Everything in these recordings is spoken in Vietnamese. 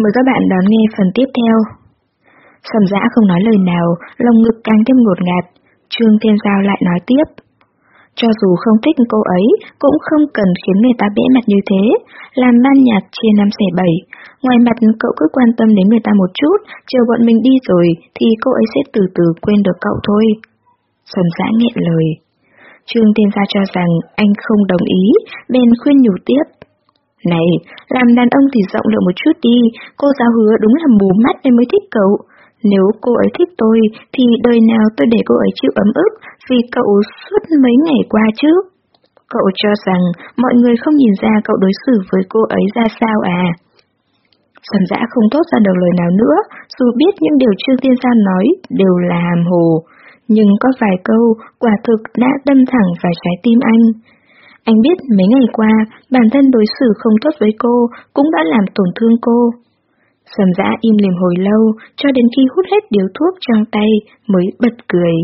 Mời các bạn đón nghe phần tiếp theo. Sầm dã không nói lời nào, lồng ngực càng thêm ngột ngạt. Trương Thiên Giao lại nói tiếp. Cho dù không thích cô ấy, cũng không cần khiến người ta bẽ mặt như thế. Làm ban nhạc chia năm xẻ bảy. Ngoài mặt cậu cứ quan tâm đến người ta một chút, chờ bọn mình đi rồi thì cô ấy sẽ từ từ quên được cậu thôi. Sầm dã nghẹn lời. Trương Thiên Gia cho rằng anh không đồng ý, bèn khuyên nhủ tiếp. Này, làm đàn ông thì rộng lượng một chút đi, cô giáo hứa đúng là mù mắt em mới thích cậu. Nếu cô ấy thích tôi, thì đời nào tôi để cô ấy chịu ấm ức vì cậu suốt mấy ngày qua chứ. Cậu cho rằng mọi người không nhìn ra cậu đối xử với cô ấy ra sao à? Sầm dã không tốt ra được lời nào nữa, dù biết những điều Trương Tiên San nói đều là hàm hồ. Nhưng có vài câu quả thực đã đâm thẳng vào trái tim anh. Anh biết mấy ngày qua, bản thân đối xử không tốt với cô, cũng đã làm tổn thương cô. Sầm dã im lìm hồi lâu, cho đến khi hút hết điếu thuốc trong tay, mới bật cười.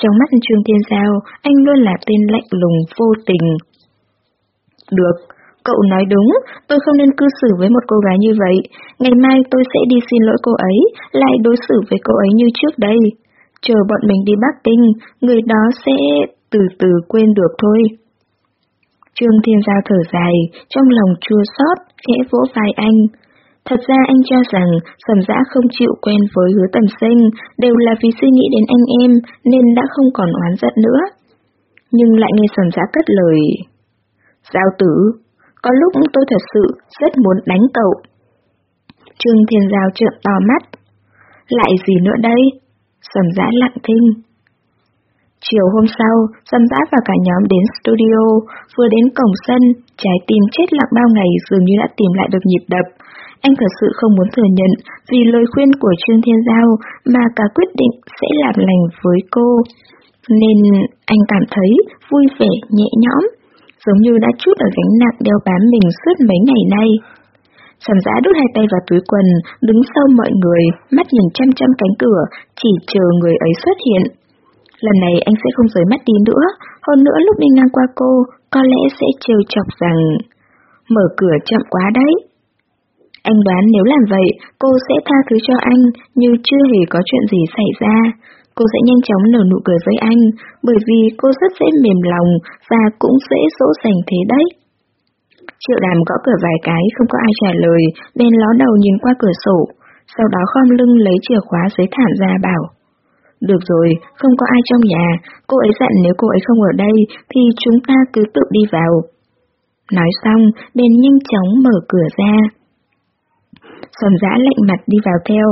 Trong mắt Trương Thiên Giao, anh luôn là tên lạnh lùng vô tình. Được, cậu nói đúng, tôi không nên cư xử với một cô gái như vậy. Ngày mai tôi sẽ đi xin lỗi cô ấy, lại đối xử với cô ấy như trước đây. Chờ bọn mình đi Bắc Kinh, người đó sẽ từ từ quên được thôi. Trương Thiên Giao thở dài, trong lòng chua xót, khẽ vỗ vai anh. Thật ra anh cho rằng sầm dã không chịu quen với hứa tầm sinh đều là vì suy nghĩ đến anh em nên đã không còn oán giận nữa. Nhưng lại nghe sầm dã cất lời. Giao tử, có lúc tôi thật sự rất muốn đánh cậu. Trương Thiên Giao trợn to mắt. Lại gì nữa đây? Sầm dã lặng thinh. Chiều hôm sau, Dâm Giã và cả nhóm đến studio, vừa đến cổng sân, trái tim chết lặng bao ngày dường như đã tìm lại được nhịp đập. Anh thật sự không muốn thừa nhận vì lời khuyên của Trương Thiên Giao mà cả quyết định sẽ làm lành với cô. Nên anh cảm thấy vui vẻ, nhẹ nhõm, giống như đã chút ở gánh nặng đeo bám mình suốt mấy ngày nay. Sầm giã đút hai tay vào túi quần, đứng sau mọi người, mắt nhìn chăm chăm cánh cửa, chỉ chờ người ấy xuất hiện. Lần này anh sẽ không rời mắt đi nữa, hơn nữa lúc đi ngang qua cô, có lẽ sẽ trêu chọc rằng mở cửa chậm quá đấy. Anh đoán nếu làm vậy, cô sẽ tha thứ cho anh như chưa hề có chuyện gì xảy ra. Cô sẽ nhanh chóng nở nụ cười với anh, bởi vì cô rất dễ mềm lòng và cũng dễ dỗ dành thế đấy. Triệu đàm gõ cửa vài cái, không có ai trả lời, bên ló đầu nhìn qua cửa sổ, sau đó khom lưng lấy chìa khóa dưới thảm ra bảo. Được rồi, không có ai trong nhà, cô ấy dặn nếu cô ấy không ở đây thì chúng ta cứ tự đi vào. Nói xong, bèn nhanh chóng mở cửa ra. Sầm giã lạnh mặt đi vào theo.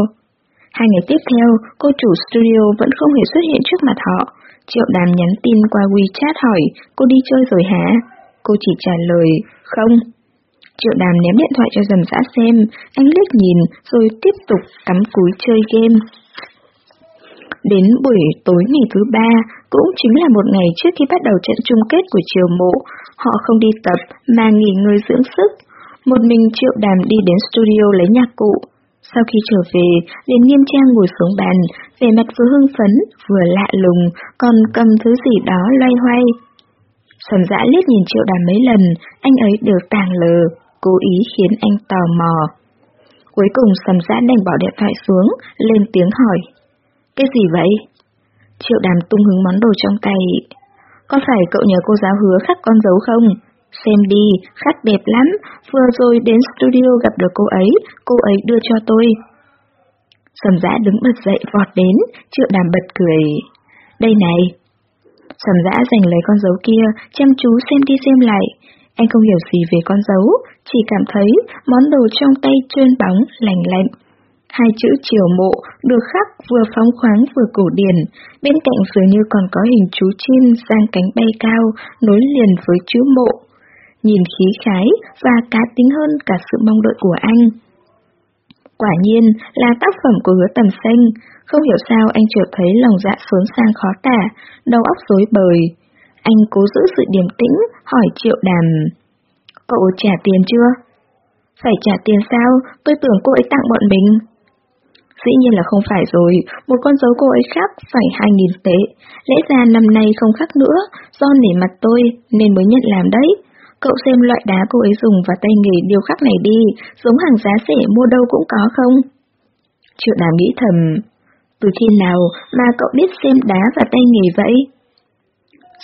Hai ngày tiếp theo, cô chủ studio vẫn không hề xuất hiện trước mặt họ. Triệu đàm nhắn tin qua WeChat hỏi, cô đi chơi rồi hả? Cô chỉ trả lời, không. Triệu đàm ném điện thoại cho dầm dã xem, anh liếc nhìn rồi tiếp tục cắm cúi chơi game. Đến buổi tối ngày thứ ba, cũng chính là một ngày trước khi bắt đầu trận chung kết của triều mộ, họ không đi tập mà nghỉ ngơi dưỡng sức. Một mình triệu đàm đi đến studio lấy nhạc cụ. Sau khi trở về, liền nghiêm trang ngồi xuống bàn, vẻ mặt vừa hưng phấn, vừa lạ lùng, còn cầm thứ gì đó loay hoay. Sầm dã liếc nhìn triệu đàm mấy lần, anh ấy đều tàng lờ, cố ý khiến anh tò mò. Cuối cùng sầm dã đành bỏ điện thoại xuống, lên tiếng hỏi. Cái gì vậy? Triệu đàm tung hứng món đồ trong tay. Có phải cậu nhờ cô giáo hứa khắc con dấu không? Xem đi, khắc đẹp lắm, vừa rồi đến studio gặp được cô ấy, cô ấy đưa cho tôi. Sầm dã đứng bật dậy vọt đến, triệu đàm bật cười. Đây này. Sầm dã giành lấy con dấu kia, chăm chú xem đi xem lại. Anh không hiểu gì về con dấu, chỉ cảm thấy món đồ trong tay trơn bóng, lành lạnh, Hai chữ triều mộ được khắc vừa phóng khoáng vừa cổ điển, bên cạnh dường như còn có hình chú chim sang cánh bay cao, nối liền với chữ mộ. Nhìn khí khái và cá tính hơn cả sự mong đợi của anh. Quả nhiên là tác phẩm của hứa tầm xanh, không hiểu sao anh chợt thấy lòng dạ sớm sang khó tả, đầu óc rối bời. Anh cố giữ sự điềm tĩnh, hỏi triệu đàm. Cậu trả tiền chưa? Phải trả tiền sao? Tôi tưởng cô ấy tặng bọn mình. Dĩ nhiên là không phải rồi, một con dấu cô ấy khác phải 2.000 tệ. Lẽ ra năm nay không khác nữa, do nể mặt tôi nên mới nhận làm đấy. cậu xem loại đá cô ấy dùng và tay nghề điều khắc này đi, giống hàng giá rẻ mua đâu cũng có không? Triệu đàm nghĩ thầm, từ khi nào mà cậu biết xem đá và tay nghề vậy?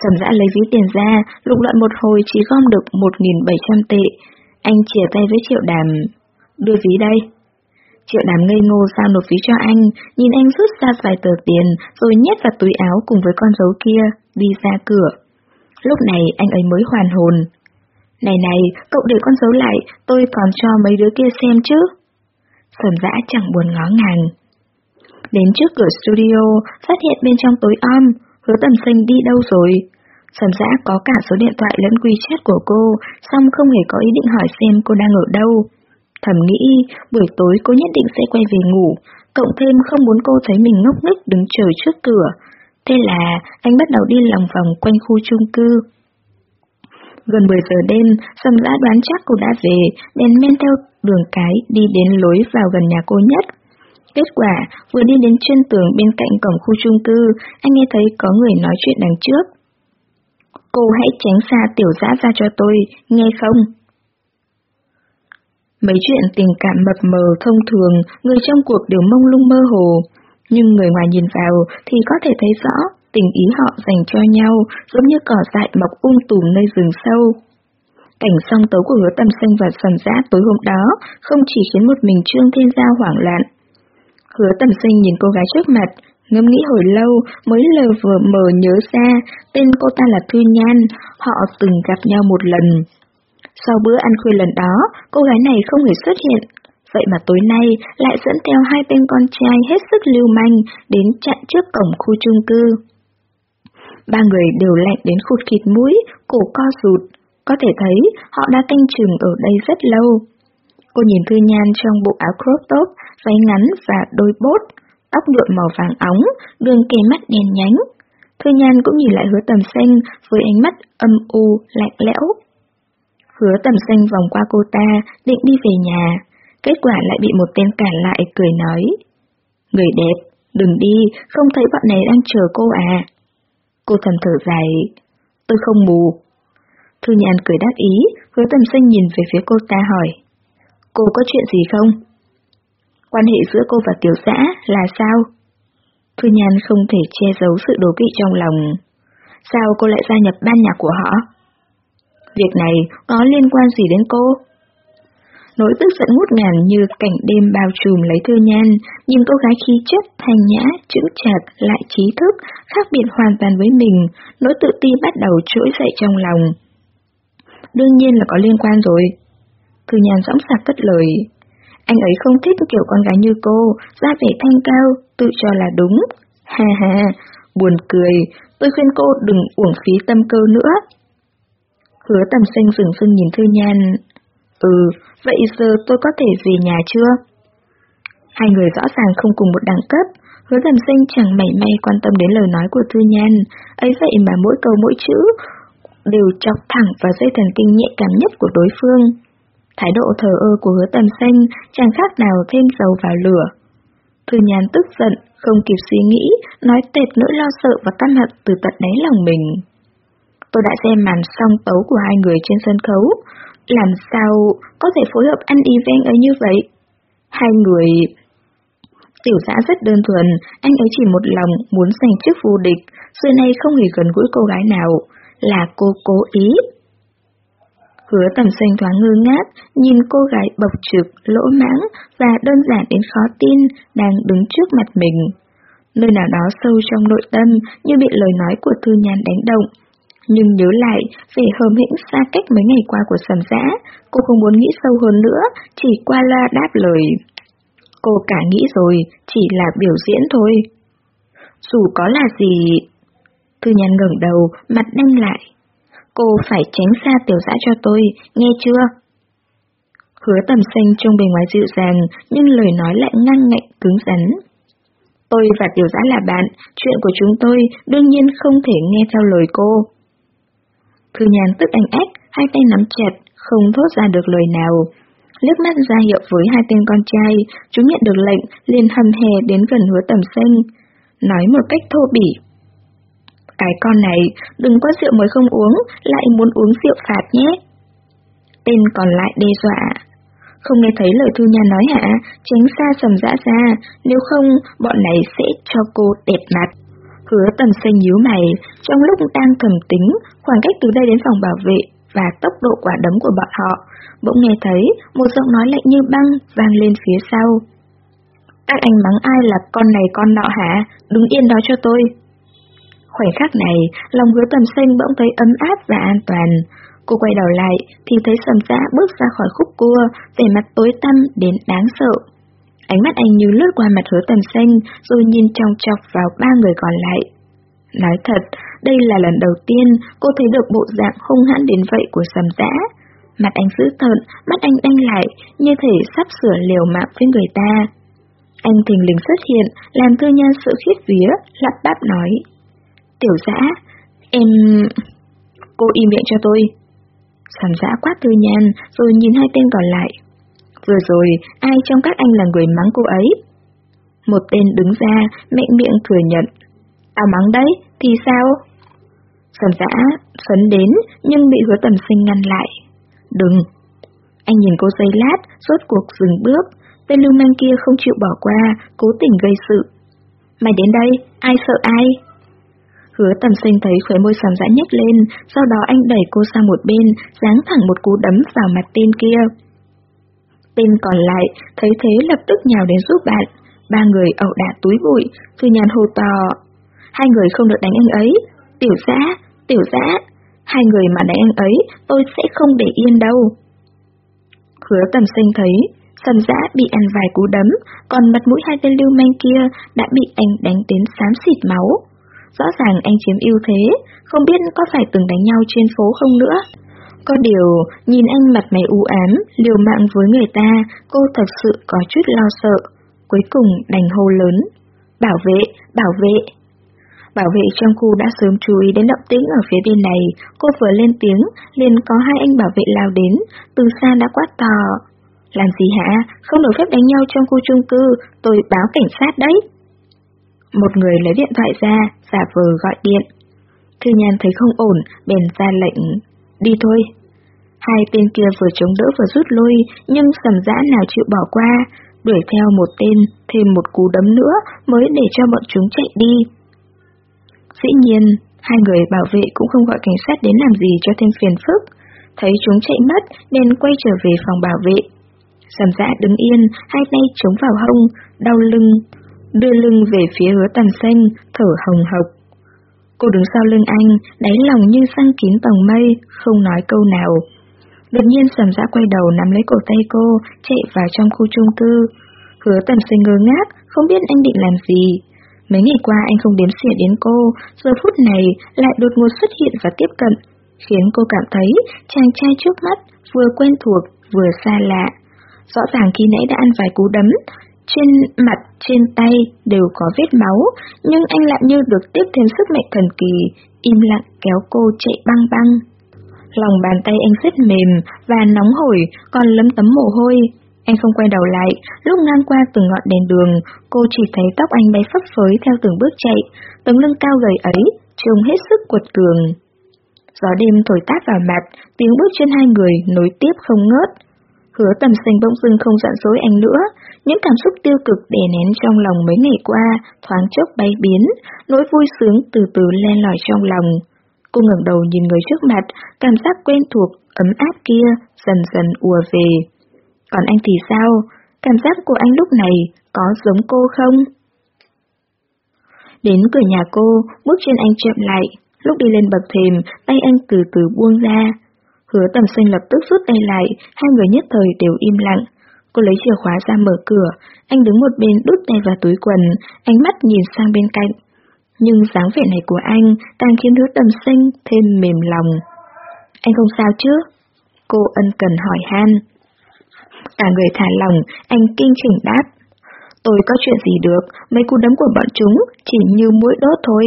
Sầm dã lấy ví tiền ra, lục lọi một hồi chỉ gom được 1.700 tệ. Anh chìa tay với triệu đàm. Đưa ví đây. Triệu đàm ngây ngô sao nộp phí cho anh, nhìn anh rút ra vài tờ tiền, rồi nhét vào túi áo cùng với con dấu kia, đi ra cửa. Lúc này anh ấy mới hoàn hồn. Này này, cậu để con dấu lại, tôi còn cho mấy đứa kia xem chứ. Sầm dã chẳng buồn ngó ngàng. Đến trước cửa studio, phát hiện bên trong tối om, hứa tầm xanh đi đâu rồi. Sầm dã có cả số điện thoại lẫn quy chat của cô, song không hề có ý định hỏi xem cô đang ở đâu. Thầm nghĩ, buổi tối cô nhất định sẽ quay về ngủ, cộng thêm không muốn cô thấy mình ngốc nghếch đứng chờ trước cửa. Thế là anh bắt đầu đi lòng vòng quanh khu chung cư. Gần 10 giờ đêm, Sầm đã đoán chắc cô đã về, bèn men theo đường cái đi đến lối vào gần nhà cô nhất. Kết quả, vừa đi đến chân tường bên cạnh cổng khu chung cư, anh nghe thấy có người nói chuyện đằng trước. Cô hãy tránh xa tiểu dã ra cho tôi, nghe không? Mấy chuyện tình cảm mập mờ thông thường, người trong cuộc đều mông lung mơ hồ. Nhưng người ngoài nhìn vào thì có thể thấy rõ tình ý họ dành cho nhau giống như cỏ dại mọc um tùm nơi rừng sâu. Cảnh song tấu của hứa tầm xanh và sầm giã tối hôm đó không chỉ khiến một mình Trương Thiên Giao hoảng loạn. Hứa tầm xanh nhìn cô gái trước mặt, ngâm nghĩ hồi lâu mới lờ vừa mờ nhớ ra tên cô ta là Thư Nhan, họ từng gặp nhau một lần. Sau bữa ăn khuya lần đó, cô gái này không hề xuất hiện, vậy mà tối nay lại dẫn theo hai tên con trai hết sức lưu manh đến chặn trước cổng khu chung cư. Ba người đều lạnh đến khụt khịt mũi, cổ co rụt, có thể thấy họ đã canh chừng ở đây rất lâu. Cô nhìn Thư Nhan trong bộ áo crop top, váy ngắn và đôi bốt, tóc nhuộm màu vàng óng, đường kề mắt đèn nhánh. Thư Nhan cũng nhìn lại hứa tầm xanh với ánh mắt âm u, lạnh lẽo. Hứa tầm xanh vòng qua cô ta, định đi về nhà. Kết quả lại bị một tên cản lại cười nói. Người đẹp, đừng đi, không thấy bọn này đang chờ cô à. Cô thầm thở dài. Tôi không mù. Thư nhàn cười đáp ý, hứa tầm xanh nhìn về phía cô ta hỏi. Cô có chuyện gì không? Quan hệ giữa cô và tiểu giã là sao? Thư nhàn không thể che giấu sự đố kỵ trong lòng. Sao cô lại gia nhập ban nhạc của họ? Việc này có liên quan gì đến cô? Nỗi tức giận ngút ngàn như cảnh đêm bao trùm lấy Thư Nhan, nhưng cô gái khí chất, thanh nhã, chữ chạc, lại trí thức, khác biệt hoàn toàn với mình, nỗi tự ti bắt đầu trỗi dậy trong lòng. Đương nhiên là có liên quan rồi. Thư Nhan dõng sạc cất lời. Anh ấy không thích kiểu con gái như cô, da vẻ thanh cao, tự cho là đúng. Ha ha, buồn cười, tôi khuyên cô đừng uổng phí tâm cơ nữa. Hứa tầm xanh rừng rưng nhìn Thư Nhan. Ừ, vậy giờ tôi có thể về nhà chưa? Hai người rõ ràng không cùng một đẳng cấp, hứa tầm xanh chẳng mảy may quan tâm đến lời nói của Thư Nhan, ấy vậy mà mỗi câu mỗi chữ đều chọc thẳng vào dây thần kinh nhạy cảm nhất của đối phương. Thái độ thờ ơ của hứa tầm xanh chẳng khác nào thêm dầu vào lửa. Thư Nhan tức giận, không kịp suy nghĩ, nói tệt nỗi lo sợ và căm hận từ tận đáy lòng mình. Tôi đã xem màn song tấu của hai người trên sân khấu, làm sao có thể phối hợp ăn event ấy như vậy? Hai người... Tiểu giã rất đơn thuần, anh ấy chỉ một lòng muốn giành chức vô địch, xưa nay không hề gần gũi cô gái nào, là cô cố ý. Hứa tầm xanh thoáng ngơ ngác, nhìn cô gái bộc trực, lỗ mãng và đơn giản đến khó tin đang đứng trước mặt mình. Nơi nào đó sâu trong nội tâm như bị lời nói của Thư Nhan đánh động, nhưng nhớ lại về hờm hĩnh xa cách mấy ngày qua của sầm giã, cô không muốn nghĩ sâu hơn nữa, chỉ qua la đáp lời. Cô cả nghĩ rồi, chỉ là biểu diễn thôi. Dù có là gì... Thư nhàn ngẩng đầu, mặt đanh lại. Cô phải tránh xa tiểu dã cho tôi, nghe chưa? Hứa tầm xanh trông bề ngoài dịu dàng, nhưng lời nói lại ngang ngạnh cứng rắn. Tôi và tiểu giã là bạn, chuyện của chúng tôi đương nhiên không thể nghe theo lời cô. Thư nhàn tức anh ếch, hai tay nắm chặt, không thốt ra được lời nào. Lướt mắt ra hiệu với hai tên con trai, chúng nhận được lệnh, liền hầm hè đến gần hứa tầm xanh. Nói một cách thô bỉ. Cái con này, đừng có rượu mới không uống, lại muốn uống rượu phạt nhé. tên còn lại đe dọa. Không nghe thấy lời Thư Nhan nói hả, tránh xa sầm dã ra, nếu không bọn này sẽ cho cô đẹp mặt. Hứa tầm xanh nhíu mày, trong lúc đang thầm tính khoảng cách từ đây đến phòng bảo vệ và tốc độ quả đấm của bọn họ, bỗng nghe thấy một giọng nói lạnh như băng vang lên phía sau. Các anh mắng ai là con này con nọ hả? Đứng yên đó cho tôi. Khoảnh khắc này, lòng hứa tầm xanh bỗng thấy ấm áp và an toàn. Cô quay đầu lại thì thấy sầm giã bước ra khỏi khúc cua, vẻ mặt tối tăm đến đáng sợ. Ánh mắt anh như lướt qua mặt hứa tầm xanh rồi nhìn trong chọc vào ba người còn lại. Nói thật, đây là lần đầu tiên cô thấy được bộ dạng hung hãn đến vậy của sầm dã. Mặt anh dữ tợn, mắt anh đanh lại, như thể sắp sửa liều mạng với người ta. Anh thình lình xuất hiện, làm thư nhân sự khiết vía, lắp bắp nói. Tiểu dã, em... Cô im miệng cho tôi. Sầm dã quát thư nhan, rồi nhìn hai tên còn lại. Vừa rồi, ai trong các anh là người mắng cô ấy? Một tên đứng ra, mạnh miệng thừa nhận. Tao mắng đấy, thì sao? Sầm dã, phấn đến, nhưng bị hứa tầm sinh ngăn lại. Đừng! Anh nhìn cô giây lát, rốt cuộc dừng bước. Tên lưu manh kia không chịu bỏ qua, cố tình gây sự. Mày đến đây, ai sợ ai? Hứa tầm sinh thấy khóe môi sầm dã nhếch lên, sau đó anh đẩy cô sang một bên, giáng thẳng một cú đấm vào mặt tên kia. Tên còn lại, thấy thế lập tức nhào đến giúp bạn. Ba người ẩu đả túi bụi, thư nhàn hô to. Hai người không được đánh anh ấy. Tiểu giã, tiểu giã. Hai người mà đánh anh ấy, tôi sẽ không để yên đâu. Hứa tầm sinh thấy, sầm giã bị ăn vài cú đấm, còn mặt mũi hai tên lưu manh kia đã bị anh đánh đến xám xịt máu. Rõ ràng anh chiếm ưu thế, không biết có phải từng đánh nhau trên phố không nữa. Có điều, nhìn anh mặt mày u ám, liều mạng với người ta, cô thật sự có chút lo sợ. Cuối cùng đành hô lớn. Bảo vệ, bảo vệ. Bảo vệ trong khu đã sớm chú ý đến động tĩnh ở phía bên này, cô vừa lên tiếng, liền có hai anh bảo vệ lao đến, từ xa đã quát to. Làm gì hả? Không được phép đánh nhau trong khu chung cư, tôi báo cảnh sát đấy. Một người lấy điện thoại ra, giả vờ gọi điện. Thư nhàn thấy không ổn, bèn ra lệnh. Đi thôi. Hai tên kia vừa chống đỡ vừa rút lui, nhưng sầm dã nào chịu bỏ qua, đuổi theo một tên, thêm một cú đấm nữa mới để cho bọn chúng chạy đi. Dĩ nhiên, hai người bảo vệ cũng không gọi cảnh sát đến làm gì cho thêm phiền phức. Thấy chúng chạy mất, nên quay trở về phòng bảo vệ. Sầm dã đứng yên, hai tay chống vào hông, đau lưng, đưa lưng về phía hứa tầm xanh, thở hồng hộc. Cô đứng sau lưng anh, đáy lòng như sang kín tầng mây, không nói câu nào. Đột nhiên sầm dã quay đầu nắm lấy cổ tay cô, chạy vào trong khu trung cư. Hứa tần sinh ngơ ngác, không biết anh định làm gì. Mấy ngày qua anh không đếm xỉa đến cô, giờ phút này lại đột ngột xuất hiện và tiếp cận, khiến cô cảm thấy chàng trai trước mắt vừa quen thuộc vừa xa lạ. Rõ ràng khi nãy đã ăn vài cú đấm, trên mặt, trên tay đều có vết máu, nhưng anh lại như được tiếp thêm sức mạnh thần kỳ, im lặng kéo cô chạy băng băng. Lòng bàn tay anh rất mềm và nóng hổi, còn lấm tấm mồ hôi. Anh không quay đầu lại, lúc ngang qua từng ngọn đèn đường, cô chỉ thấy tóc anh bay phấp phới theo từng bước chạy, tấm lưng cao gầy ấy, trông hết sức cuột cường. Gió đêm thổi tát vào mặt, tiếng bước trên hai người nối tiếp không ngớt. Hứa tầm xanh bỗng dưng không giận dối anh nữa, những cảm xúc tiêu cực đè nén trong lòng mấy ngày qua, thoáng chốc bay biến, nỗi vui sướng từ từ len lỏi trong lòng. Cô ngẩng đầu nhìn người trước mặt, cảm giác quen thuộc, ấm áp kia, dần dần ùa về. Còn anh thì sao? Cảm giác của anh lúc này có giống cô không? Đến cửa nhà cô, bước chân anh chậm lại, lúc đi lên bậc thềm, tay anh từ từ buông ra. Hứa tầm sinh lập tức rút tay lại, hai người nhất thời đều im lặng. Cô lấy chìa khóa ra mở cửa, anh đứng một bên đút tay vào túi quần, ánh mắt nhìn sang bên cạnh. Nhưng dáng vẻ này của anh càng khiến hứa tầm xanh thêm mềm lòng. Anh không sao chứ? Cô ân cần hỏi han. Cả người thả lòng, anh kinh chỉnh đáp. Tôi có chuyện gì được, mấy cú đấm của bọn chúng chỉ như mũi đốt thôi.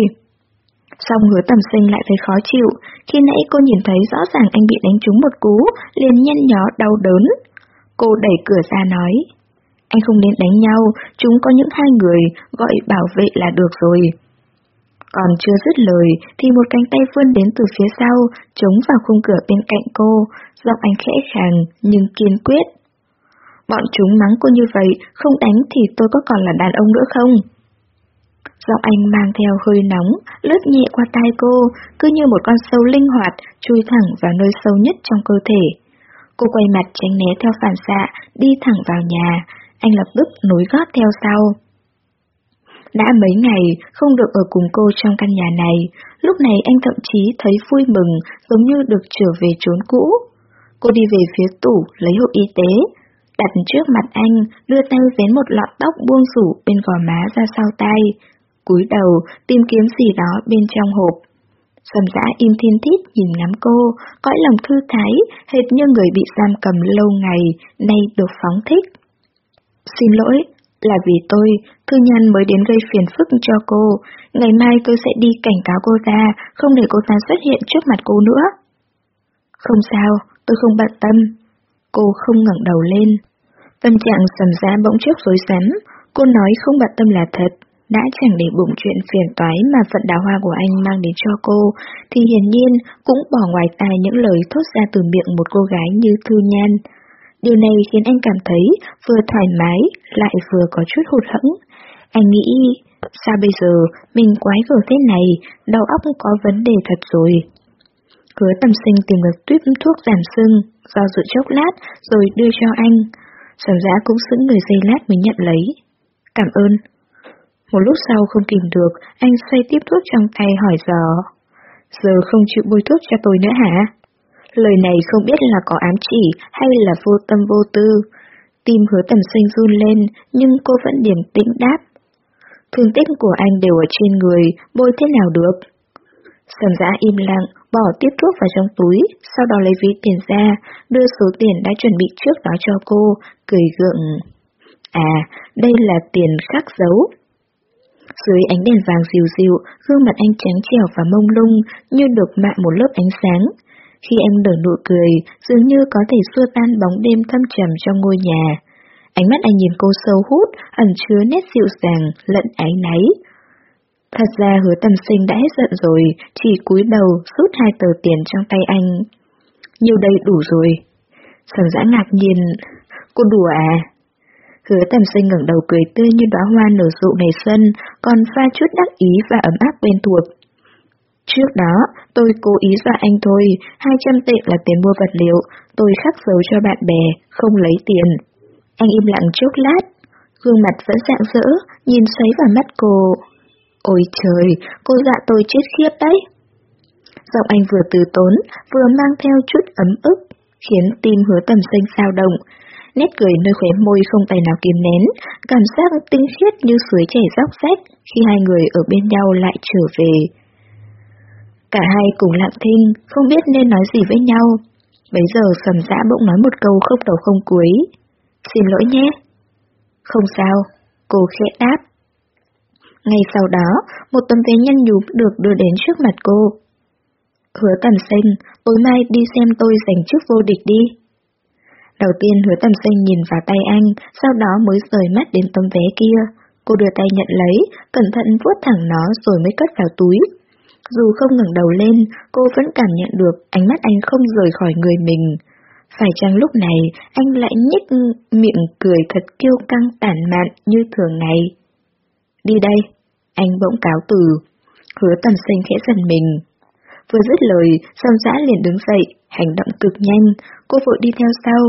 Xong hứa tầm sinh lại thấy khó chịu, khi nãy cô nhìn thấy rõ ràng anh bị đánh trúng một cú, liền nhăn nhó đau đớn. Cô đẩy cửa ra nói, anh không nên đánh nhau, chúng có những hai người, gọi bảo vệ là được rồi. Còn chưa dứt lời thì một cánh tay vươn đến từ phía sau, chống vào khung cửa bên cạnh cô, giọng anh khẽ khàng nhưng kiên quyết. Bọn chúng mắng cô như vậy, không đánh thì tôi có còn là đàn ông nữa không? Giọng anh mang theo hơi nóng, lướt nhẹ qua tai cô, cứ như một con sâu linh hoạt, chui thẳng vào nơi sâu nhất trong cơ thể. Cô quay mặt tránh né theo phản xạ, đi thẳng vào nhà, anh lập tức nối gót theo sau. Đã mấy ngày không được ở cùng cô trong căn nhà này, lúc này anh thậm chí thấy vui mừng giống như được trở về chốn cũ. Cô đi về phía tủ lấy hộp y tế, đặt trước mặt anh, đưa tay vén một lọn tóc buông rủ bên gò má ra sau tay, cúi đầu tìm kiếm gì đó bên trong hộp. Sầm dã im thiên thít nhìn ngắm cô, cõi lòng thư thái, hệt như người bị giam cầm lâu ngày, nay được phóng thích. Xin lỗi, là vì tôi, Thư Nhân mới đến gây phiền phức cho cô. Ngày mai tôi sẽ đi cảnh cáo cô ta, không để cô ta xuất hiện trước mặt cô nữa. Không sao, tôi không bận tâm. Cô không ngẩng đầu lên. Tâm trạng sầm ra bỗng trước rối rắm, cô nói không bận tâm là thật, đã chẳng để bụng chuyện phiền toái mà phận đào hoa của anh mang đến cho cô, thì hiển nhiên cũng bỏ ngoài tai những lời thốt ra từ miệng một cô gái như Thư Nhan. Điều này khiến anh cảm thấy vừa thoải mái, lại vừa có chút hụt hẫng. Anh nghĩ, sao bây giờ mình quái gở thế này, đầu óc có vấn đề thật rồi. Hứa tầm sinh tìm được tuyếp thuốc giảm sưng, do dự chốc lát, rồi đưa cho anh. Sầm giá cũng sững người giây lát mới nhận lấy. Cảm ơn. Một lúc sau không kìm được, anh xoay tiếp thuốc trong tay hỏi dò. Giờ không chịu bôi thuốc cho tôi nữa hả? Lời này không biết là có ám chỉ hay là vô tâm vô tư. Tim hứa tầm sinh run lên, nhưng cô vẫn điềm tĩnh đáp. Thương tích của anh đều ở trên người, bôi thế nào được? Sầm giã im lặng, bỏ tiếp thuốc vào trong túi, sau đó lấy ví tiền ra, đưa số tiền đã chuẩn bị trước đó cho cô, cười gượng. À, đây là tiền khắc dấu. Dưới ánh đèn vàng dịu dịu, gương mặt anh trắng trẻo và mông lung, như được mạ một lớp ánh sáng. Khi anh nở nụ cười, dường như có thể xua tan bóng đêm thâm trầm trong ngôi nhà. Ánh mắt anh nhìn cô sâu hút, ẩn chứa nét dịu dàng, lẫn áy náy. Thật ra hứa tầm sinh đã hết giận rồi, chỉ cúi đầu rút hai tờ tiền trong tay anh. Nhiều đây đủ rồi. Sầm dã ngạc nhiên, cô đùa à? Hứa tầm sinh ngẩng đầu cười tươi như đóa hoa nở rộ ngày xuân, còn pha chút đắc ý và ấm áp quen thuộc. Trước đó, tôi cố ý dọa anh thôi, 200 tệ là tiền mua vật liệu, tôi khắc dấu cho bạn bè, không lấy tiền. Anh im lặng chốc lát, gương mặt vẫn dạng dỡ, nhìn xoáy vào mắt cô. Ôi trời, cô dọa tôi chết khiếp đấy. Giọng anh vừa từ tốn, vừa mang theo chút ấm ức, khiến tim hứa tầm xanh sao động. Nét cười nơi khóe môi không tài nào kìm nén, cảm giác tinh khiết như suối chảy róc rách khi hai người ở bên nhau lại trở về. Cả hai cùng lặng thinh, không biết nên nói gì với nhau. Bấy giờ sầm dã bỗng nói một câu không đầu không cuối. Xin lỗi nhé. Không sao, cô khẽ đáp. Ngay sau đó, một tấm vé nhăn nhúm được đưa đến trước mặt cô. Hứa tầm xanh, tối mai đi xem tôi giành chức vô địch đi. Đầu tiên hứa tầm xanh nhìn vào tay anh, sau đó mới rời mắt đến tấm vé kia. Cô đưa tay nhận lấy, cẩn thận vuốt thẳng nó rồi mới cất vào túi. Dù không ngẩng đầu lên, cô vẫn cảm nhận được ánh mắt anh không rời khỏi người mình. Phải chăng lúc này anh lại nhếch miệng cười thật kiêu căng tản mạn như thường ngày? Đi đây, anh bỗng cáo từ. Hứa tầm sinh khẽ dần mình. Vừa dứt lời, Song giã liền đứng dậy, hành động cực nhanh, cô vội đi theo sau,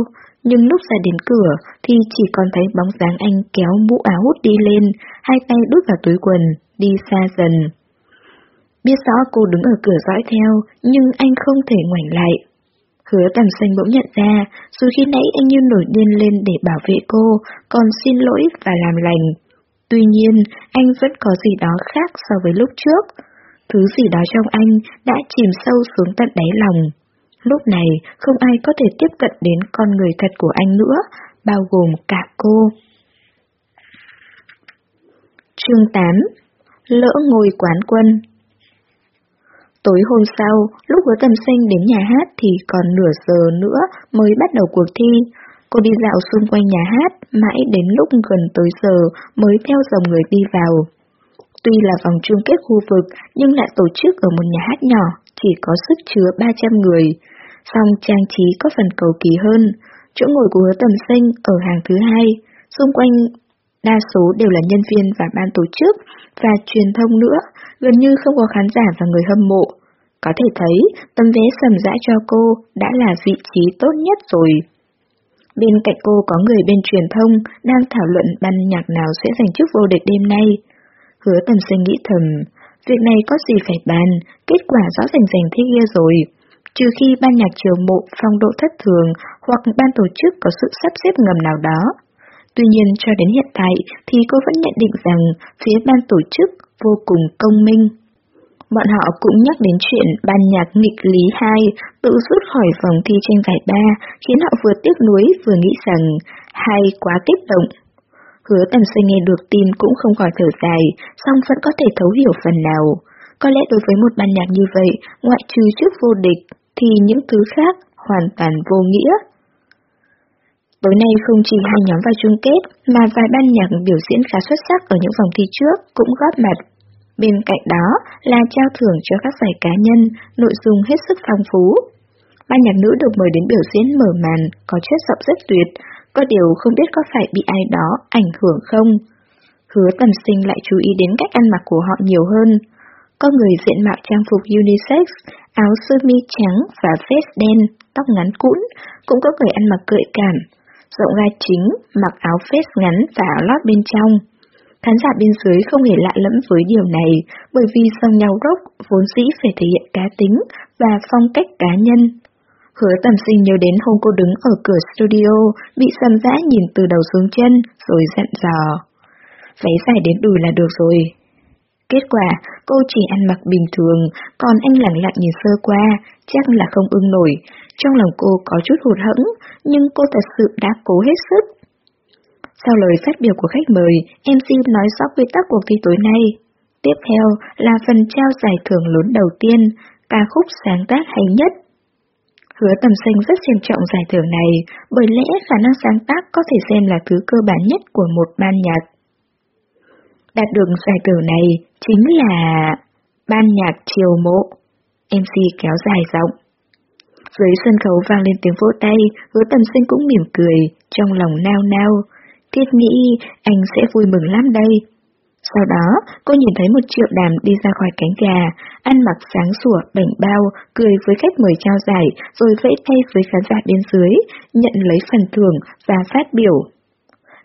nhưng lúc ra đến cửa thì chỉ còn thấy bóng dáng anh kéo mũ áo hút đi lên, hai tay đút vào túi quần, đi xa dần. Biết rõ cô đứng ở cửa dõi theo, nhưng anh không thể ngoảnh lại. Hứa tầm xanh bỗng nhận ra, dù khi nãy anh như nổi điên lên để bảo vệ cô, còn xin lỗi và làm lành. Tuy nhiên, anh vẫn có gì đó khác so với lúc trước. Thứ gì đó trong anh đã chìm sâu xuống tận đáy lòng. Lúc này, không ai có thể tiếp cận đến con người thật của anh nữa, bao gồm cả cô. Chương 8 Lỡ ngồi quán quân Tối hôm sau, lúc hứa tầm sinh đến nhà hát thì còn nửa giờ nữa mới bắt đầu cuộc thi. Cô đi dạo xung quanh nhà hát, mãi đến lúc gần tới giờ mới theo dòng người đi vào. Tuy là vòng chung kết khu vực nhưng lại tổ chức ở một nhà hát nhỏ, chỉ có sức chứa 300 người. Song trang trí có phần cầu kỳ hơn, chỗ ngồi của hứa tầm sinh ở hàng thứ hai, xung quanh đa số đều là nhân viên và ban tổ chức và truyền thông nữa, gần như không có khán giả và người hâm mộ. Có thể thấy, tấm vé sầm dã cho cô đã là vị trí tốt nhất rồi. Bên cạnh cô có người bên truyền thông đang thảo luận ban nhạc nào sẽ giành chức vô địch đêm nay. Hứa tầm sinh nghĩ thầm, việc này có gì phải bàn, kết quả rõ ràng rành thế kia rồi. Trừ khi ban nhạc chiều mộ phong độ thất thường hoặc ban tổ chức có sự sắp xếp ngầm nào đó. Tuy nhiên cho đến hiện tại thì cô vẫn nhận định rằng phía ban tổ chức vô cùng công minh. Bọn họ cũng nhắc đến chuyện ban nhạc nghịch lý 2 tự rút khỏi vòng thi tranh giải ba, khiến họ vừa tiếc nuối vừa nghĩ rằng hay quá kích động. Hứa tầm sinh nghe được tin cũng không khỏi thở dài, song vẫn có thể thấu hiểu phần nào. Có lẽ đối với một ban nhạc như vậy, ngoại trừ trước vô địch, thì những thứ khác hoàn toàn vô nghĩa. Tối nay không chỉ hai nhóm vào chung kết, mà vài ban nhạc biểu diễn khá xuất sắc ở những vòng thi trước cũng góp mặt. Bên cạnh đó là trao thưởng cho các giải cá nhân, nội dung hết sức phong phú. Ban nhạc nữ được mời đến biểu diễn mở màn, có chất giọng rất tuyệt, có điều không biết có phải bị ai đó ảnh hưởng không. Hứa tầm sinh lại chú ý đến cách ăn mặc của họ nhiều hơn. Có người diện mạo trang phục unisex, áo sơ mi trắng và vest đen, tóc ngắn cũn, cũng có người ăn mặc gợi cảm, rộng ra chính, mặc áo vest ngắn và áo lót bên trong. Khán giả bên dưới không hề lạ lẫm với điều này, bởi vì song nhau rock vốn dĩ phải thể hiện cá tính và phong cách cá nhân. Hứa tầm sinh nhớ đến hôm cô đứng ở cửa studio, bị sầm dã nhìn từ đầu xuống chân, rồi dặn dò. Váy dài đến đùi là được rồi. Kết quả, cô chỉ ăn mặc bình thường, còn anh lặng lặng nhìn sơ qua, chắc là không ưng nổi. Trong lòng cô có chút hụt hẫng, nhưng cô thật sự đã cố hết sức. Sau lời phát biểu của khách mời, MC nói rõ quy tắc cuộc thi tối nay. Tiếp theo là phần trao giải thưởng lớn đầu tiên, ca khúc sáng tác hay nhất. Hứa tầm xanh rất xem trọng giải thưởng này, bởi lẽ khả năng sáng tác có thể xem là thứ cơ bản nhất của một ban nhạc. Đạt được giải thưởng này chính là ban nhạc chiều mộ. MC kéo dài giọng. Dưới sân khấu vang lên tiếng vỗ tay, hứa tầm sinh cũng mỉm cười, trong lòng nao nao. Thiết nghĩ anh sẽ vui mừng lắm đây. Sau đó, cô nhìn thấy một triệu đàm đi ra khỏi cánh gà, ăn mặc sáng sủa, bảnh bao, cười với khách mời trao giải, rồi vẫy tay với khán giả bên dưới, nhận lấy phần thưởng và phát biểu.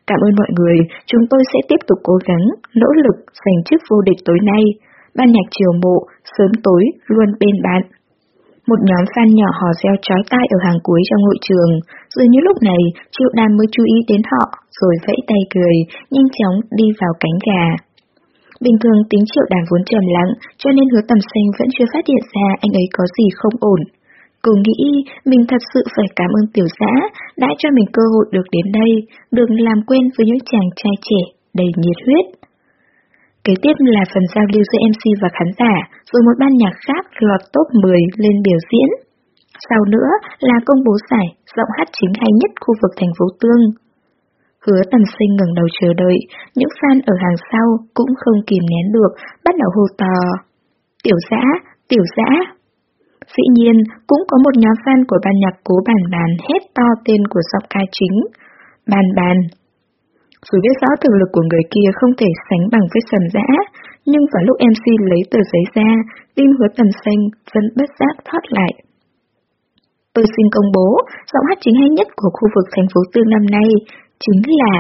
Cảm ơn mọi người, chúng tôi sẽ tiếp tục cố gắng, nỗ lực giành chức vô địch tối nay. Ban nhạc chiều mộ, sớm tối, luôn bên bạn. Một nhóm fan nhỏ hò reo chói tai ở hàng cuối trong hội trường, dường như lúc này Triệu đan mới chú ý đến họ, rồi vẫy tay cười, nhanh chóng đi vào cánh gà. Bình thường tính Triệu đan vốn trầm lặng, cho nên hứa tầm xanh vẫn chưa phát hiện ra anh ấy có gì không ổn. Cô nghĩ mình thật sự phải cảm ơn tiểu giã đã cho mình cơ hội được đến đây, được làm quen với những chàng trai trẻ, đầy nhiệt huyết. Kế tiếp là phần giao lưu giữa MC và khán giả, rồi một ban nhạc khác lọt top 10 lên biểu diễn. Sau nữa là công bố giải giọng hát chính hay nhất khu vực thành phố Tương. Hứa tầm sinh ngừng đầu chờ đợi, những fan ở hàng sau cũng không kìm nén được, bắt đầu hô to. Tiểu giã, tiểu giã. Dĩ nhiên, cũng có một nhóm fan của ban nhạc cố bàn bàn hét to tên của giọng ca chính. Bàn bàn, dù biết rõ thực lực của người kia không thể sánh bằng với sầm dã, nhưng vào lúc MC lấy tờ giấy ra, tim hứa tầm xanh vẫn bất giác thoát lại. Tôi xin công bố, giọng hát chính hay nhất của khu vực thành phố Tương năm nay chính là...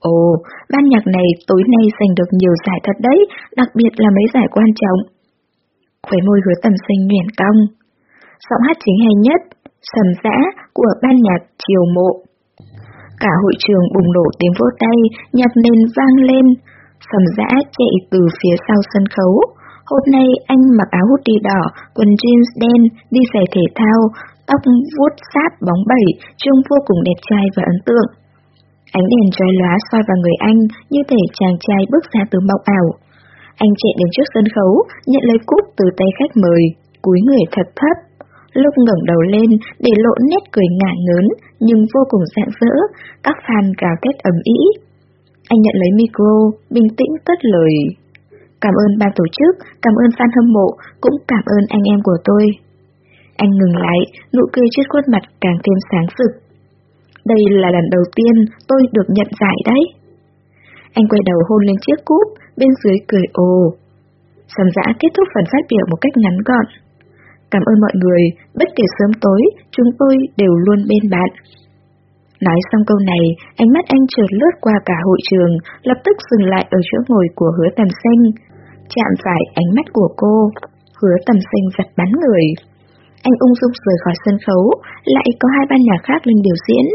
Ồ, ban nhạc này tối nay giành được nhiều giải thật đấy, đặc biệt là mấy giải quan trọng. Khóe môi hứa tầm sinh nhuyễn cong. Giọng hát chính hay nhất, sầm dã của ban nhạc Triều Mộ. Cả hội trường bùng nổ tiếng vỗ tay, nhạc nền vang lên. Sầm dã chạy từ phía sau sân khấu. Hôm nay anh mặc áo hoodie đỏ, quần jeans đen, đi giày thể thao, tóc vuốt sát bóng bẩy, trông vô cùng đẹp trai và ấn tượng. Ánh đèn trói lóa soi vào người anh, như thể chàng trai bước ra từ mộng ảo. Anh chạy đến trước sân khấu, nhận lấy cúp từ tay khách mời, cúi người thật thấp. Lúc ngẩng đầu lên, để lộ nét cười ngả ngớn, nhưng vô cùng rạng rỡ, các fan gào thét ầm ĩ. Anh nhận lấy micro, bình tĩnh cất lời. Cảm ơn ban tổ chức, cảm ơn fan hâm mộ, cũng cảm ơn anh em của tôi. Anh ngừng lại, nụ cười trên khuôn mặt càng thêm sáng rực. Đây là lần đầu tiên tôi được nhận giải đấy. Anh quay đầu hôn lên chiếc cúp, bên dưới cười ồ. Sầm dã kết thúc phần phát biểu một cách ngắn gọn. Cảm ơn mọi người, bất kể sớm tối, chúng tôi đều luôn bên bạn. Nói xong câu này, ánh mắt anh trượt lướt qua cả hội trường, lập tức dừng lại ở chỗ ngồi của hứa tầm xanh. Chạm phải ánh mắt của cô, hứa tầm xanh giật bắn người. Anh ung dung rời khỏi sân khấu, lại có hai ban nhạc khác lên biểu diễn,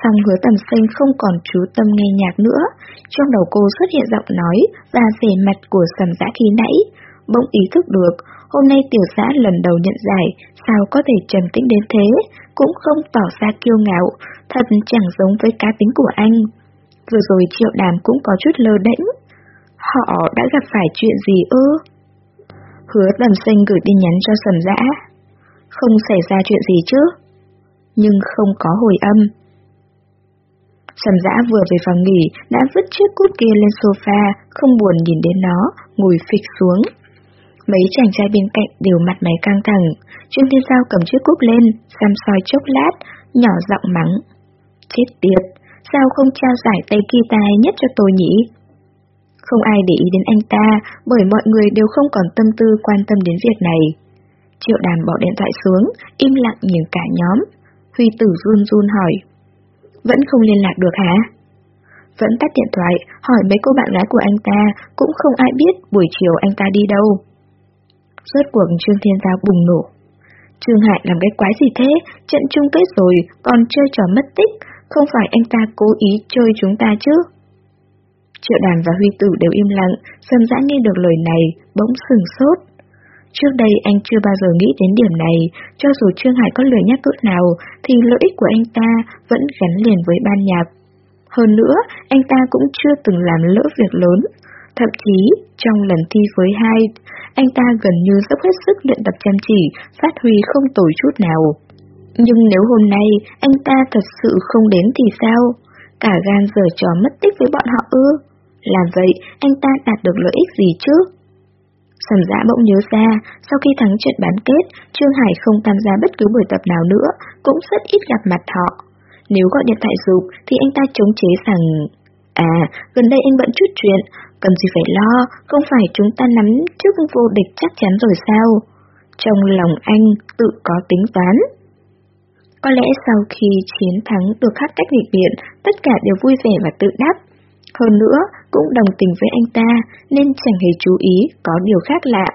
Xong hứa tầm xanh không còn chú tâm nghe nhạc nữa, trong đầu cô xuất hiện giọng nói và vẻ mặt của sầm giã khi nãy. Bỗng ý thức được, hôm nay tiểu giã lần đầu nhận giải, sao có thể trầm tĩnh đến thế, cũng không tỏ ra kiêu ngạo, thật chẳng giống với cá tính của anh. Vừa rồi triệu đàm cũng có chút lơ đễnh. Họ đã gặp phải chuyện gì ư? Hứa tầm xanh gửi tin nhắn cho sầm dã. Không xảy ra chuyện gì chứ? Nhưng không có hồi âm. Sầm dã vừa về phòng nghỉ, đã vứt chiếc cút kia lên sofa, không buồn nhìn đến nó, ngồi phịch xuống. Mấy chàng trai bên cạnh đều mặt mày căng thẳng, chuyên Thiên Giao cầm chiếc cúp lên, xăm soi chốc lát, nhỏ giọng mắng. Chết tiệt, sao không trao giải tay guitar nhất cho tôi nhỉ? Không ai để ý đến anh ta, bởi mọi người đều không còn tâm tư quan tâm đến việc này. Triệu đàn bỏ điện thoại xuống, im lặng nhìn cả nhóm. Huy tử run run hỏi. Vẫn không liên lạc được hả? Vẫn tắt điện thoại, hỏi mấy cô bạn gái của anh ta, cũng không ai biết buổi chiều anh ta đi đâu. Rốt cuộc Trương Thiên Giao bùng nổ. Trương Hải làm cái quái gì thế, trận chung kết rồi, còn chơi trò mất tích, không phải anh ta cố ý chơi chúng ta chứ? Triệu đàn và Huy Tử đều im lặng, Sâm Dã nghe được lời này, bỗng sừng sốt. Trước đây anh chưa bao giờ nghĩ đến điểm này, cho dù Trương Hải có lười nhắc tốt nào, thì lợi ích của anh ta vẫn gắn liền với ban nhạc. Hơn nữa, anh ta cũng chưa từng làm lỡ việc lớn. Thậm chí, trong lần thi với hai, anh ta gần như dốc hết sức luyện tập chăm chỉ, phát huy không tồi chút nào. Nhưng nếu hôm nay anh ta thật sự không đến thì sao? Cả gan giờ trò mất tích với bọn họ ư? Làm vậy, anh ta đạt được lợi ích gì chứ? Sầm giã bỗng nhớ ra, sau khi thắng trận bán kết, Trương Hải không tham gia bất cứ buổi tập nào nữa, cũng rất ít gặp mặt họ. Nếu gọi điện thoại dục thì anh ta chống chế rằng À, gần đây anh bận chút chuyện, cần gì phải lo, không phải chúng ta nắm trước vô địch chắc chắn rồi sao? Trong lòng anh tự có tính toán. Có lẽ sau khi chiến thắng được khắc cách nghịch biện, tất cả đều vui vẻ và tự đáp. Hơn nữa, cũng đồng tình với anh ta, nên chẳng hề chú ý có điều khác lạ.